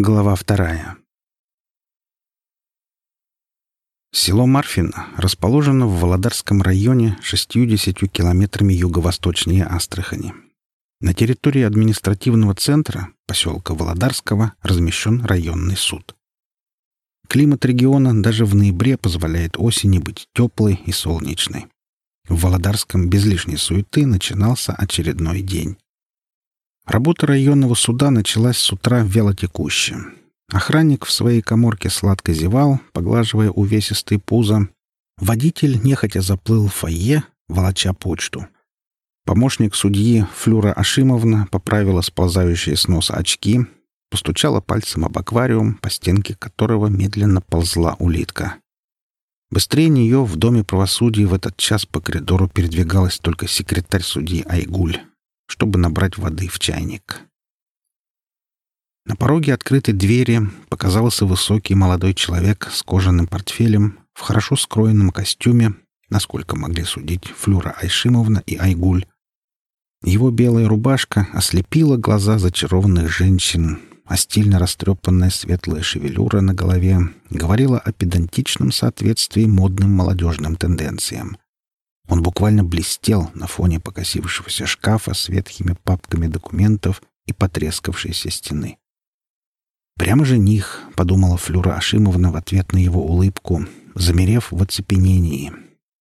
Глава вторая. Село Марфино расположено в Володарском районе 60 километрами юго-восточнее Астрахани. На территории административного центра, поселка Володарского, размещен районный суд. Климат региона даже в ноябре позволяет осени быть теплой и солнечной. В Володарском без лишней суеты начинался очередной день. Работа районного суда началась с утра вялотекуще. Охранник в своей коморке сладко зевал, поглаживая увесистые пузо. Водитель нехотя заплыл в фойе, волоча почту. Помощник судьи Флюра Ашимовна поправила сползающие с носа очки, постучала пальцем об аквариум, по стенке которого медленно ползла улитка. Быстрее нее в Доме правосудия в этот час по коридору передвигалась только секретарь судьи Айгуль, чтобы набрать воды в чайник. На пороге открытой двери показался высокий молодой человек с кожаным портфелем в хорошо скроенном костюме, насколько могли судить Флюра Айшимовна и Айгуль. Его белая рубашка ослепила глаза зачарованных женщин, а стильно растрепанная светлая шевелюра на голове говорила о педантичном соответствии модным молодежным тенденциям. Он буквально блестел на фоне покосившегося шкафа с ветхими папками документов и потрескавшейся стены. «Прямо жених», — подумала Флюра Ашимовна в ответ на его улыбку, замерев в оцепенении.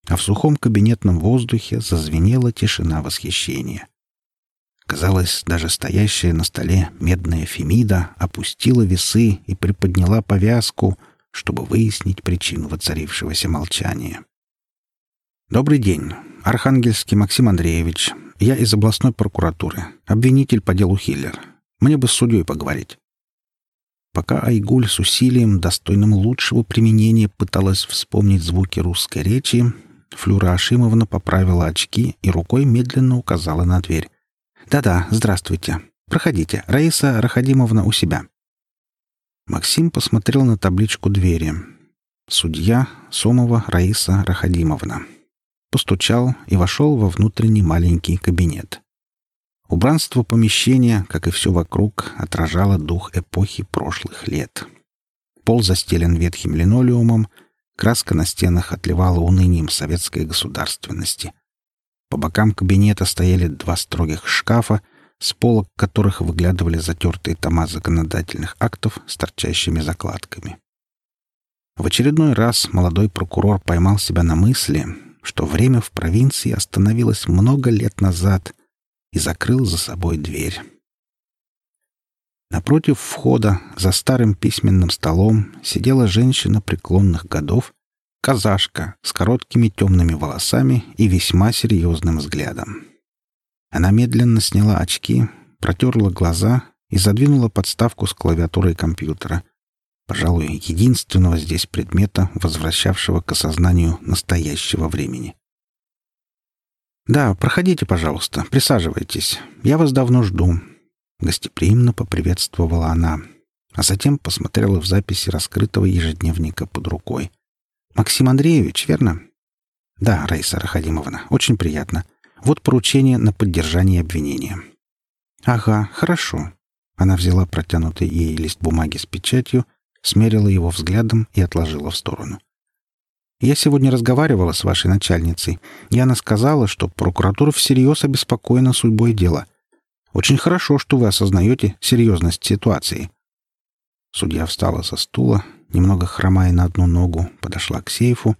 А в сухом кабинетном воздухе зазвенела тишина восхищения. Казалось, даже стоящая на столе медная Фемида опустила весы и приподняла повязку, чтобы выяснить причину воцарившегося молчания. «Добрый день. Архангельский Максим Андреевич. Я из областной прокуратуры. Обвинитель по делу Хиллер. Мне бы с судьей поговорить». Пока Айгуль с усилием, достойным лучшего применения, пыталась вспомнить звуки русской речи, Флюра Ашимовна поправила очки и рукой медленно указала на дверь. «Да-да, здравствуйте. Проходите. Раиса Рахадимовна у себя». Максим посмотрел на табличку двери. «Судья Сомова Раиса Рахадимовна» постучал и вошел во внутренний маленький кабинет. Убранство помещения, как и все вокруг, отражало дух эпохи прошлых лет. Пол застелен ветхим линолеумом, краска на стенах отливала унынием советской государственности. По бокам кабинета стояли два строгих шкафа, с полок которых выглядывали затертые тома законодательных актов с торчащими закладками. В очередной раз молодой прокурор поймал себя на мысли, что время в провинции остановилось много лет назад и закрыл за собой дверь. Напротив входа, за старым письменным столом, сидела женщина преклонных годов, казашка с короткими темными волосами и весьма серьезным взглядом. Она медленно сняла очки, протерла глаза и задвинула подставку с клавиатурой компьютера — пожалуй, единственного здесь предмета, возвращавшего к осознанию настоящего времени. «Да, проходите, пожалуйста, присаживайтесь. Я вас давно жду», — гостеприимно поприветствовала она, а затем посмотрела в записи раскрытого ежедневника под рукой. «Максим Андреевич, верно?» «Да, Раиса Рахадимовна, очень приятно. Вот поручение на поддержание обвинения». «Ага, хорошо». Она взяла протянутый ей лист бумаги с печатью смерила его взглядом и отложила в сторону. «Я сегодня разговаривала с вашей начальницей, и она сказала, что прокуратура всерьез обеспокоена судьбой дела. Очень хорошо, что вы осознаете серьезность ситуации». Судья встала со стула, немного хромая на одну ногу, подошла к сейфу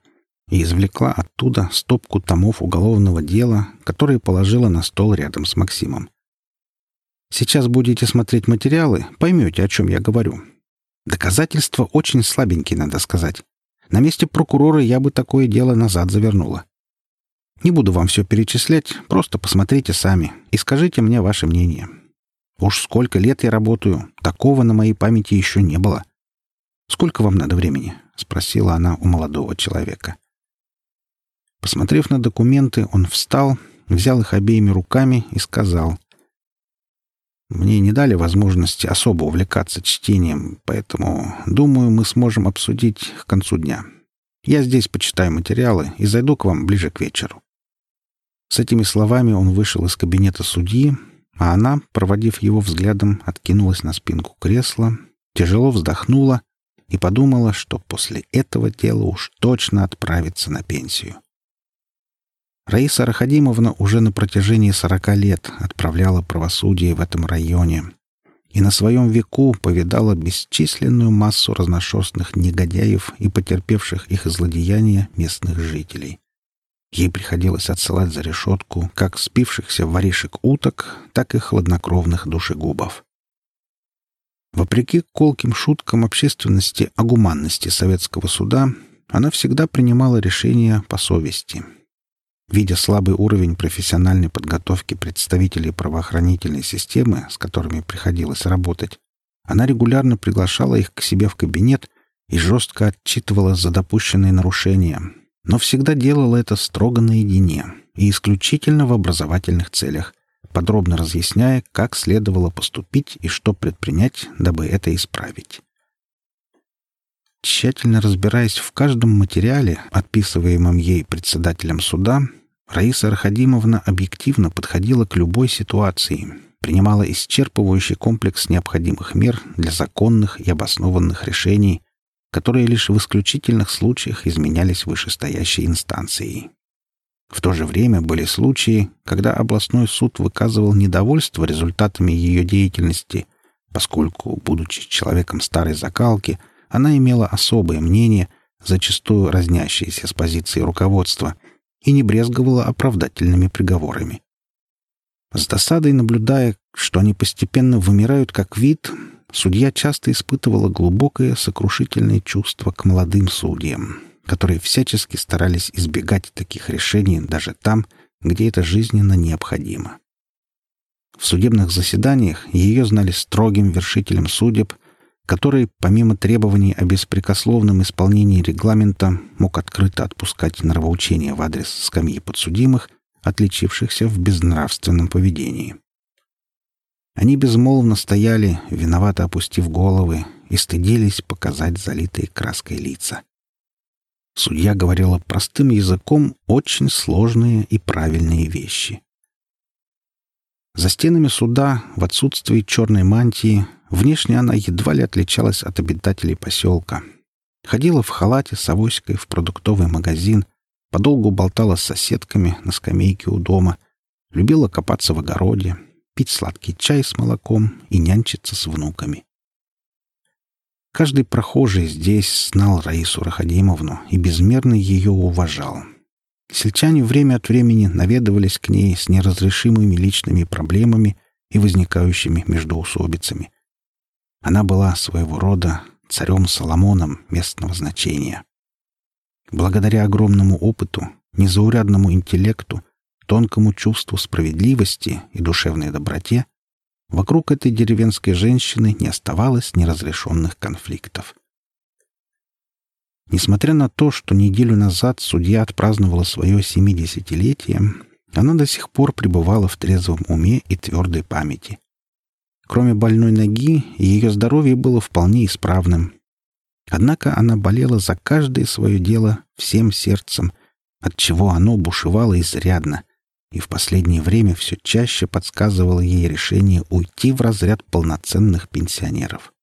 и извлекла оттуда стопку томов уголовного дела, которые положила на стол рядом с Максимом. «Сейчас будете смотреть материалы, поймете, о чем я говорю. Доказательства очень слабенькие, надо сказать. На месте прокурора я бы такое дело назад завернула. Не буду вам все перечислять, просто посмотрите сами и скажите мне ваше мнение. Уж сколько лет я работаю, такого на моей памяти еще не было. Сколько вам надо времени? спросила она у молодого человека. Посмотрев на документы, он встал, взял их обеими руками и сказал: мне не дали возможности особо увлекаться чтением, поэтому, думаю, мы сможем обсудить к концу дня. Я здесь почитаю материалы и зайду к вам ближе к вечеру». С этими словами он вышел из кабинета судьи, а она, проводив его взглядом, откинулась на спинку кресла, тяжело вздохнула и подумала, что после этого дела уж точно отправится на пенсию. Раиса Рахадимовна уже на протяжении сорока лет отправляла правосудие в этом районе и на своем веку повидала бесчисленную массу разношерстных негодяев и потерпевших их злодеяния местных жителей. Ей приходилось отсылать за решетку как спившихся воришек уток, так и хладнокровных душегубов. Вопреки колким шуткам общественности о гуманности советского суда, она всегда принимала решения по совести. Видя слабый уровень профессиональной подготовки представителей правоохранительной системы, с которыми приходилось работать, она регулярно приглашала их к себе в кабинет и жестко отчитывала за допущенные нарушения, но всегда делала это строго наедине и исключительно в образовательных целях, подробно разъясняя, как следовало поступить и что предпринять, дабы это исправить. Тщательно разбираясь в каждом материале, отписываемом ей председателем суда, Раиса Архадимовна объективно подходила к любой ситуации, принимала исчерпывающий комплекс необходимых мер для законных и обоснованных решений, которые лишь в исключительных случаях изменялись вышестоящей инстанцией. В то же время были случаи, когда областной суд выказывал недовольство результатами ее деятельности, поскольку, будучи человеком старой закалки, она имела особое мнение, зачастую разнящееся с позиции руководства, и не брезговала оправдательными приговорами. С досадой наблюдая, что они постепенно вымирают как вид, судья часто испытывала глубокое сокрушительное чувство к молодым судьям, которые всячески старались избегать таких решений даже там, где это жизненно необходимо. В судебных заседаниях ее знали строгим вершителем судеб, который, помимо требований о беспрекословном исполнении регламента, мог открыто отпускать нравоучения в адрес скамьи подсудимых, отличившихся в безнравственном поведении. Они безмолвно стояли, виновато опустив головы, и стыдились показать залитые краской лица. Судья говорила простым языком очень сложные и правильные вещи. За стенами суда, в отсутствии черной мантии, внешне она едва ли отличалась от обитателей поселка. Ходила в халате с авоськой в продуктовый магазин, подолгу болтала с соседками на скамейке у дома, любила копаться в огороде, пить сладкий чай с молоком и нянчиться с внуками. Каждый прохожий здесь знал Раису Рахадимовну и безмерно ее уважал. Сельчане время от времени наведывались к ней с неразрешимыми личными проблемами и возникающими междоусобицами. Она была своего рода царем Соломоном местного значения. Благодаря огромному опыту, незаурядному интеллекту тонкому чувству справедливости и душевной доброте, вокруг этой деревенской женщины не оставалось неразрешенных конфликтов. Несмотря на то, что неделю назад судья отпраздновала свое семидесятилетие, она до сих пор пребывала в трезвом уме и твердой памяти. Кроме больной ноги, ее здоровье было вполне исправным. Однако она болела за каждое свое дело всем сердцем, от чего оно бушевало изрядно, и в последнее время все чаще подсказывало ей решение уйти в разряд полноценных пенсионеров.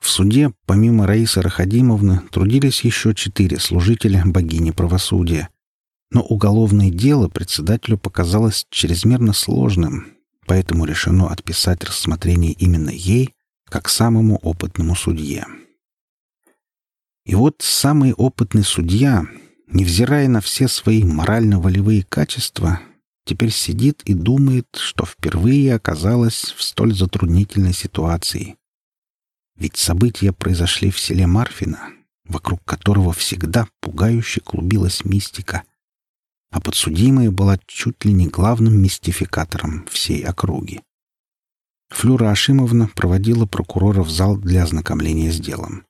В суде, помимо Раисы Рахадимовны, трудились еще четыре служителя богини правосудия. Но уголовное дело председателю показалось чрезмерно сложным, поэтому решено отписать рассмотрение именно ей, как самому опытному судье. И вот самый опытный судья, невзирая на все свои морально-волевые качества, теперь сидит и думает, что впервые оказалась в столь затруднительной ситуации. Ведь события произошли в селе Марфино, вокруг которого всегда пугающе клубилась мистика, а подсудимая была чуть ли не главным мистификатором всей округи. Флюра Ашимовна проводила прокурора в зал для ознакомления с делом.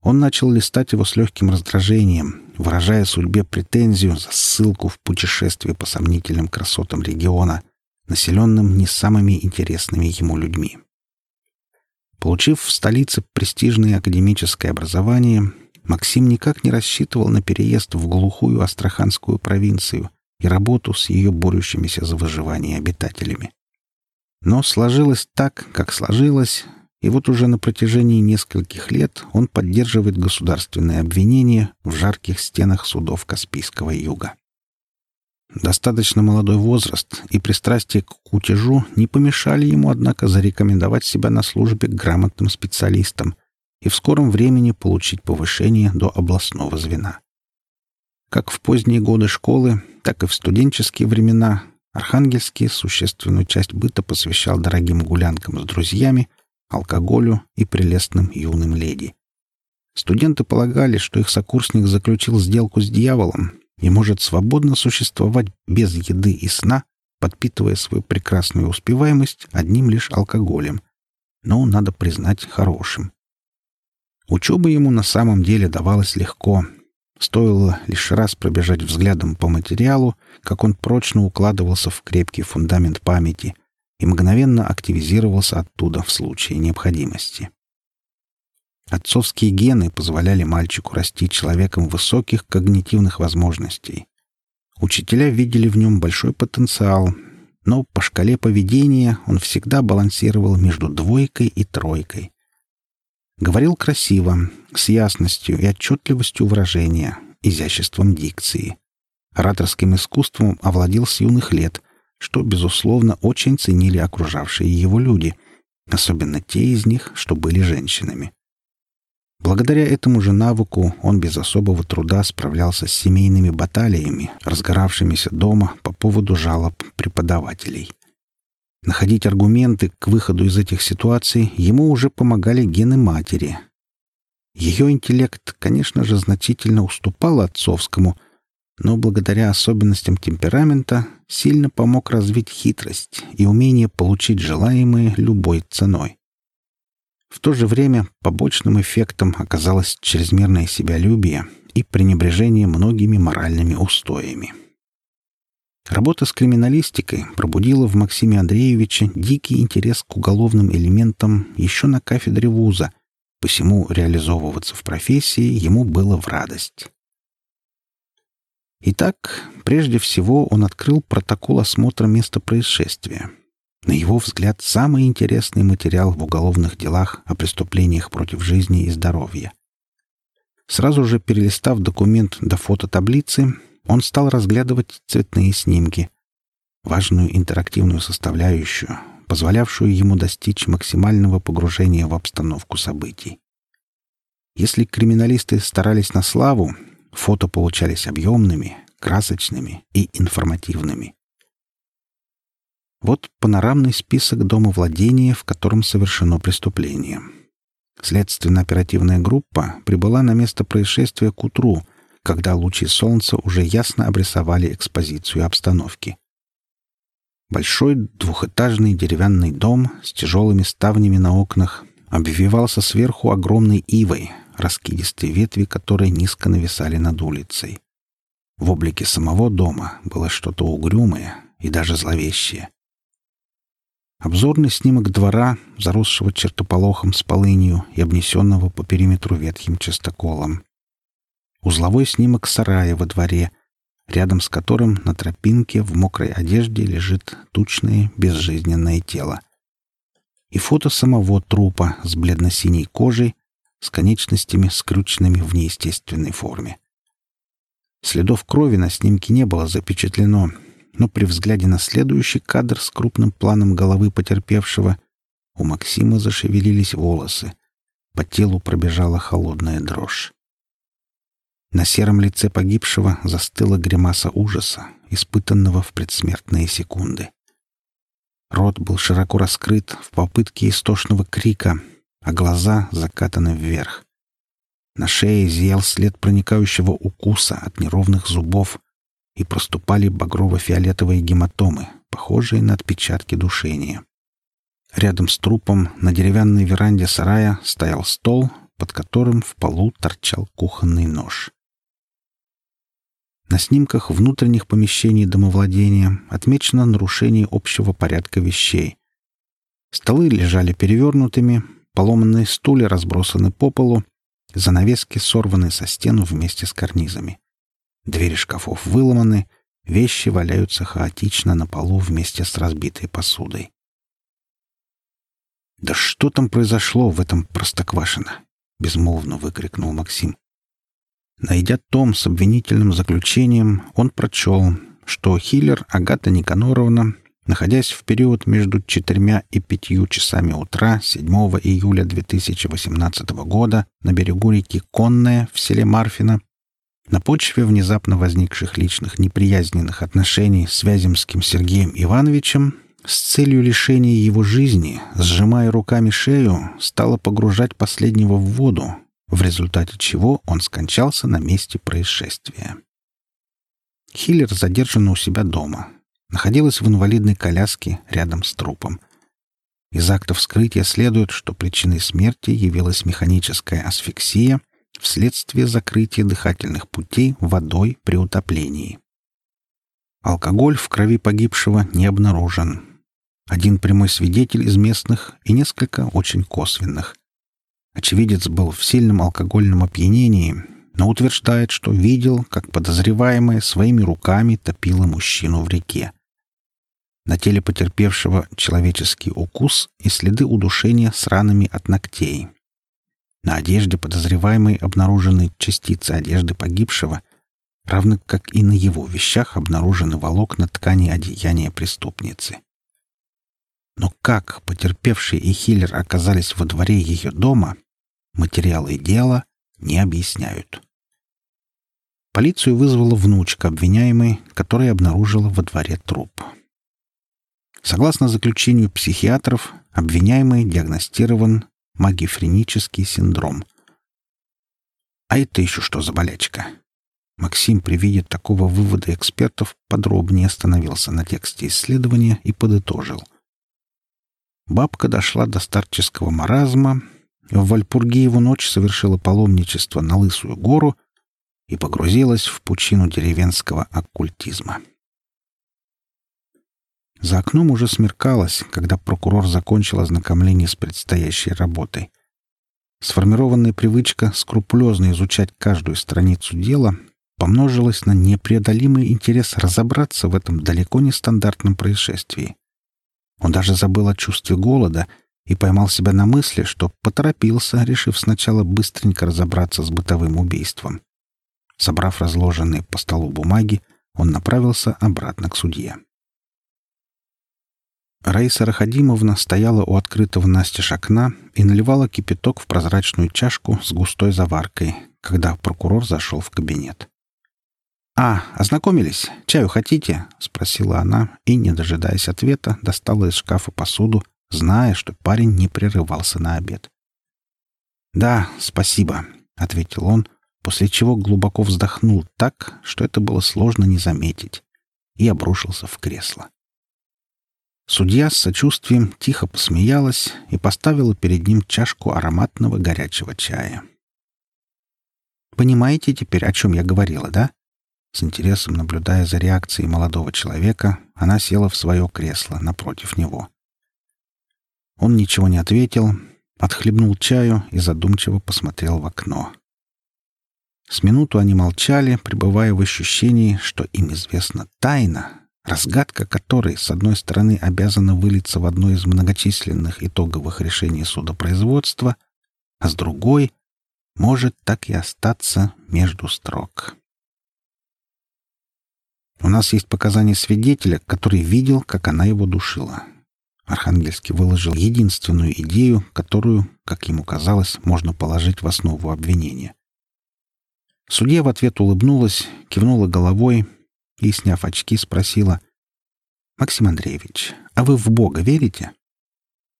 Он начал листать его с легким раздражением, выражая судьбе претензию за ссылку в путешествие по сомнительным красотам региона, населенным не самыми интересными ему людьми. Получив в столице престижное академическое образование, Максим никак не рассчитывал на переезд в глухую астраханскую провинцию и работу с ее борющимися за выживание обитателями. Но сложилось так, как сложилось, и вот уже на протяжении нескольких лет он поддерживает государственное обвинение в жарких стенах судов Каспийского юга. Достаточно молодой возраст и пристрастие к кутежу не помешали ему, однако, зарекомендовать себя на службе грамотным специалистам и в скором времени получить повышение до областного звена. Как в поздние годы школы, так и в студенческие времена Архангельский существенную часть быта посвящал дорогим гулянкам с друзьями, алкоголю и прелестным юным леди. Студенты полагали, что их сокурсник заключил сделку с дьяволом и может свободно существовать без еды и сна, подпитывая свою прекрасную успеваемость одним лишь алкоголем, но, надо признать, хорошим. Учеба ему на самом деле давалась легко. Стоило лишь раз пробежать взглядом по материалу, как он прочно укладывался в крепкий фундамент памяти и мгновенно активизировался оттуда в случае необходимости. Отцовские гены позволяли мальчику расти человеком высоких когнитивных возможностей. Учителя видели в нем большой потенциал, но по шкале поведения он всегда балансировал между двойкой и тройкой. Говорил красиво, с ясностью и отчетливостью выражения, изяществом дикции. Ораторским искусством овладел с юных лет, что, безусловно, очень ценили окружавшие его люди, особенно те из них, что были женщинами. Благодаря этому же навыку он без особого труда справлялся с семейными баталиями, разгоравшимися дома по поводу жалоб преподавателей. Находить аргументы к выходу из этих ситуаций ему уже помогали гены матери. Ее интеллект, конечно же, значительно уступал отцовскому, но благодаря особенностям темперамента сильно помог развить хитрость и умение получить желаемое любой ценой. В то же время побочным эффектом оказалось чрезмерное себялюбие и пренебрежение многими моральными устоями. Работа с криминалистикой пробудила в Максиме Андреевиче дикий интерес к уголовным элементам еще на кафедре вуза, посему реализовываться в профессии ему было в радость. Итак, прежде всего он открыл протокол осмотра места происшествия — на его взгляд, самый интересный материал в уголовных делах о преступлениях против жизни и здоровья. Сразу же перелистав документ до фототаблицы, он стал разглядывать цветные снимки, важную интерактивную составляющую, позволявшую ему достичь максимального погружения в обстановку событий. Если криминалисты старались на славу, фото получались объемными, красочными и информативными. Вот панорамный список дома владения, в котором совершено преступление. Следственно-оперативная группа прибыла на место происшествия к утру, когда лучи солнца уже ясно обрисовали экспозицию обстановки. Большой двухэтажный деревянный дом с тяжелыми ставнями на окнах обвивался сверху огромной ивой, раскидистые ветви которой низко нависали над улицей. В облике самого дома было что-то угрюмое и даже зловещее. Обзорный снимок двора, заросшего чертополохом с полынью и обнесенного по периметру ветхим частоколом. Узловой снимок сарая во дворе, рядом с которым на тропинке в мокрой одежде лежит тучное безжизненное тело. И фото самого трупа с бледно-синей кожей, с конечностями, скрюченными в неестественной форме. Следов крови на снимке не было запечатлено, но при взгляде на следующий кадр с крупным планом головы потерпевшего у Максима зашевелились волосы. По телу пробежала холодная дрожь. На сером лице погибшего застыла гримаса ужаса, испытанного в предсмертные секунды. Рот был широко раскрыт в попытке истошного крика, а глаза закатаны вверх. На шее зиял след проникающего укуса от неровных зубов, и проступали багрово-фиолетовые гематомы, похожие на отпечатки душения. Рядом с трупом на деревянной веранде сарая стоял стол, под которым в полу торчал кухонный нож. На снимках внутренних помещений домовладения отмечено нарушение общего порядка вещей. Столы лежали перевернутыми, поломанные стулья разбросаны по полу, занавески сорваны со стен вместе с карнизами. Двери шкафов выломаны, вещи валяются хаотично на полу вместе с разбитой посудой. «Да что там произошло в этом Простоквашино?» — безмолвно выкрикнул Максим. Найдя том с обвинительным заключением, он прочел, что Хиллер Агата Никаноровна, находясь в период между четырьмя и пятью часами утра 7 июля 2018 года на берегу реки Конная в селе Марфино, на почве внезапно возникших личных неприязненных отношений с Вяземским Сергеем Ивановичем с целью лишения его жизни, сжимая руками шею, стала погружать последнего в воду, в результате чего он скончался на месте происшествия. Хиллер задержана у себя дома. Находилась в инвалидной коляске рядом с трупом. Из акта вскрытия следует, что причиной смерти явилась механическая асфиксия вследствие закрытия дыхательных путей водой при утоплении. Алкоголь в крови погибшего не обнаружен, один прямой свидетель из местных и несколько очень косвенных. Очевидец был в сильном алкогольном опьянении, но утверждает, что видел, как подозреваемая своими руками топила мужчину в реке. На теле потерпевшего человеческий укус и следы удушения с ранами от ногтей. На одежде подозреваемой обнаружены частицы одежды погибшего, равно как и на его вещах обнаружены волокна ткани одеяния преступницы. Но как потерпевший и Хиллер оказались во дворе ее дома, материалы дела не объясняют. Полицию вызвала внучка обвиняемой, которая обнаружила во дворе труп. Согласно заключению психиатров, обвиняемый диагностирован магифренический синдром. А это еще что за болячка? Максим при виде такого вывода экспертов подробнее остановился на тексте исследования и подытожил. Бабка дошла до старческого маразма, в Вальпургиеву ночь совершила паломничество на Лысую гору и погрузилась в пучину деревенского оккультизма. За окном уже смеркалось, когда прокурор закончил ознакомление с предстоящей работой. Сформированная привычка скрупулезно изучать каждую страницу дела помножилась на непреодолимый интерес разобраться в этом далеко не стандартном происшествии. Он даже забыл о чувстве голода и поймал себя на мысли, что поторопился, решив сначала быстренько разобраться с бытовым убийством. Собрав разложенные по столу бумаги, он направился обратно к судье. Раиса Рахадимовна стояла у открытого настежь окна и наливала кипяток в прозрачную чашку с густой заваркой, когда прокурор зашел в кабинет. «А, ознакомились? Чаю хотите?» — спросила она и, не дожидаясь ответа, достала из шкафа посуду, зная, что парень не прерывался на обед. «Да, спасибо», — ответил он, после чего глубоко вздохнул так, что это было сложно не заметить, и обрушился в кресло. Судья с сочувствием тихо посмеялась и поставила перед ним чашку ароматного горячего чая. «Понимаете теперь, о чем я говорила, да?» С интересом наблюдая за реакцией молодого человека, она села в свое кресло напротив него. Он ничего не ответил, отхлебнул чаю и задумчиво посмотрел в окно. С минуту они молчали, пребывая в ощущении, что им известна тайна, разгадка которой, с одной стороны, обязана вылиться в одно из многочисленных итоговых решений судопроизводства, а с другой — может так и остаться между строк. У нас есть показания свидетеля, который видел, как она его душила. Архангельский выложил единственную идею, которую, как ему казалось, можно положить в основу обвинения. Судья в ответ улыбнулась, кивнула головой и, сняв очки, спросила, «Максим Андреевич, а вы в Бога верите?»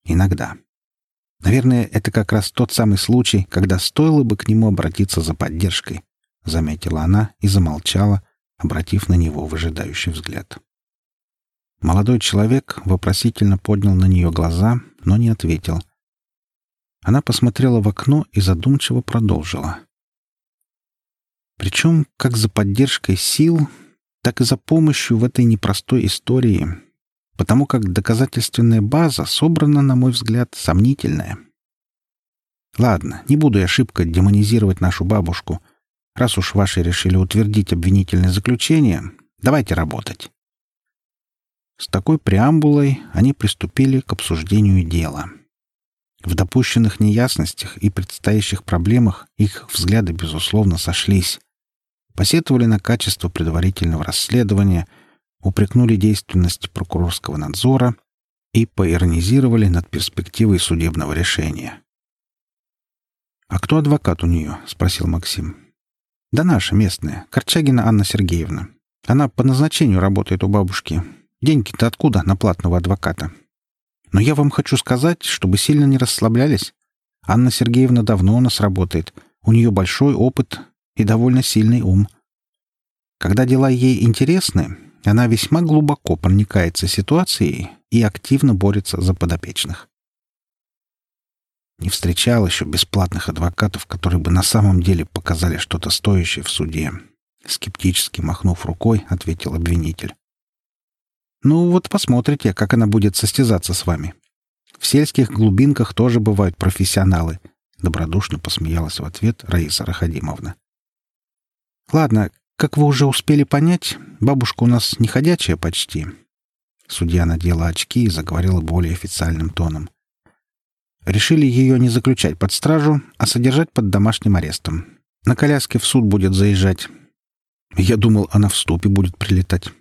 «Иногда. Наверное, это как раз тот самый случай, когда стоило бы к нему обратиться за поддержкой», — заметила она и замолчала, обратив на него выжидающий взгляд. Молодой человек вопросительно поднял на нее глаза, но не ответил. Она посмотрела в окно и задумчиво продолжила. Причем как за поддержкой сил, так и за помощью в этой непростой истории, потому как доказательственная база собрана, на мой взгляд, сомнительная. Ладно, не буду я шибко демонизировать нашу бабушку — Раз уж ваши решили утвердить обвинительное заключение, давайте работать. С такой преамбулой они приступили к обсуждению дела. В допущенных неясностях и предстоящих проблемах их взгляды, безусловно, сошлись. Посетовали на качество предварительного расследования, упрекнули действенность прокурорского надзора и поиронизировали над перспективой судебного решения. «А кто адвокат у нее?» — спросил Максим. «Да наша местная, Корчагина Анна Сергеевна. Она по назначению работает у бабушки. Деньги-то откуда на платного адвоката? Но я вам хочу сказать, чтобы сильно не расслаблялись. Анна Сергеевна давно у нас работает. У нее большой опыт и довольно сильный ум. Когда дела ей интересны, она весьма глубоко проникается ситуацией и активно борется за подопечных. Не встречал еще бесплатных адвокатов, которые бы на самом деле показали что-то стоящее в суде. Скептически махнув рукой, ответил обвинитель. Ну вот посмотрите, как она будет состязаться с вами. В сельских глубинках тоже бывают профессионалы. Добродушно посмеялась в ответ Раиса Рахадимовна. Ладно, как вы уже успели понять, бабушка у нас не ходячая почти. Судья надела очки и заговорила более официальным тоном. Решили ее не заключать под стражу, а содержать под домашним арестом. На коляске в суд будет заезжать. Я думал, она в ступе будет прилетать.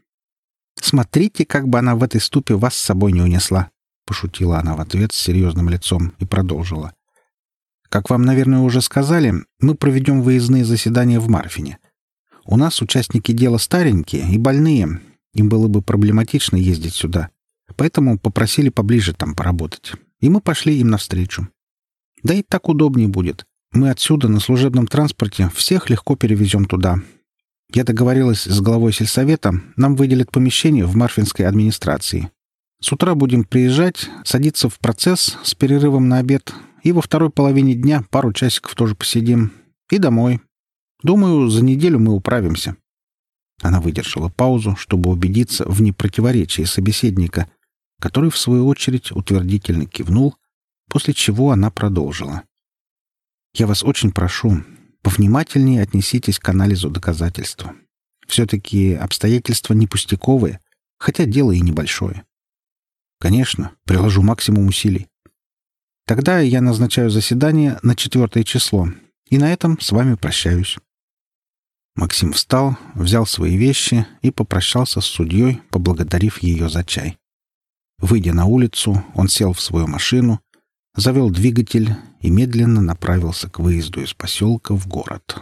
Смотрите, как бы она в этой ступе вас с собой не унесла, пошутила она в ответ с серьезным лицом и продолжила. Как вам, наверное, уже сказали, мы проведем выездные заседания в Марфине. У нас участники дела старенькие и больные. Им было бы проблематично ездить сюда. Поэтому попросили поближе там поработать. И мы пошли им навстречу. Да и так удобнее будет. Мы отсюда на служебном транспорте всех легко перевезем туда, я договорилась с главой сельсовета, нам выделят помещение в Марфинской администрации. С утра будем приезжать, садиться в процесс с перерывом на обед, и во второй половине дня пару часиков тоже посидим. И домой. Думаю, за неделю мы управимся». Она выдержала паузу, чтобы убедиться в непротиворечии собеседника, который, в свою очередь, утвердительно кивнул, после чего она продолжила. «Я вас очень прошу, повнимательнее отнеситесь к анализу доказательств. Все-таки обстоятельства не пустяковые, хотя дело и небольшое. Конечно, приложу максимум усилий. Тогда я назначаю заседание на четвертое число, и на этом с вами прощаюсь. Максим встал, взял свои вещи и попрощался с судьей, поблагодарив ее за чай. Выйдя на улицу, он сел в свою машину завел двигатель и медленно направился к выезду из поселка в город.